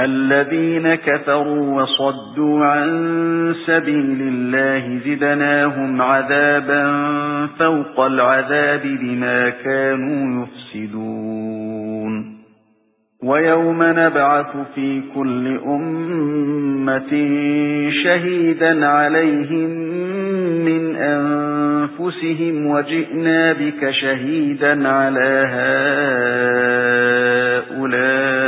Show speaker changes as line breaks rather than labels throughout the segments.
الذين كفروا وصدوا عن سبيل الله زدناهم عذابا فوق العذاب بما كانوا يفسدون. ويوم نبعث في كل أمة شهيدا عليهم من أنفسهم وجئنا بك شهيدا على هؤلاء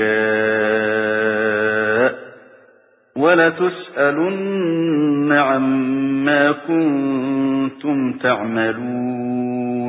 يَشَاءُ وَلَتُسْأَلُنَّ عَمَّا كُنتُمْ تَعْمَلُونَ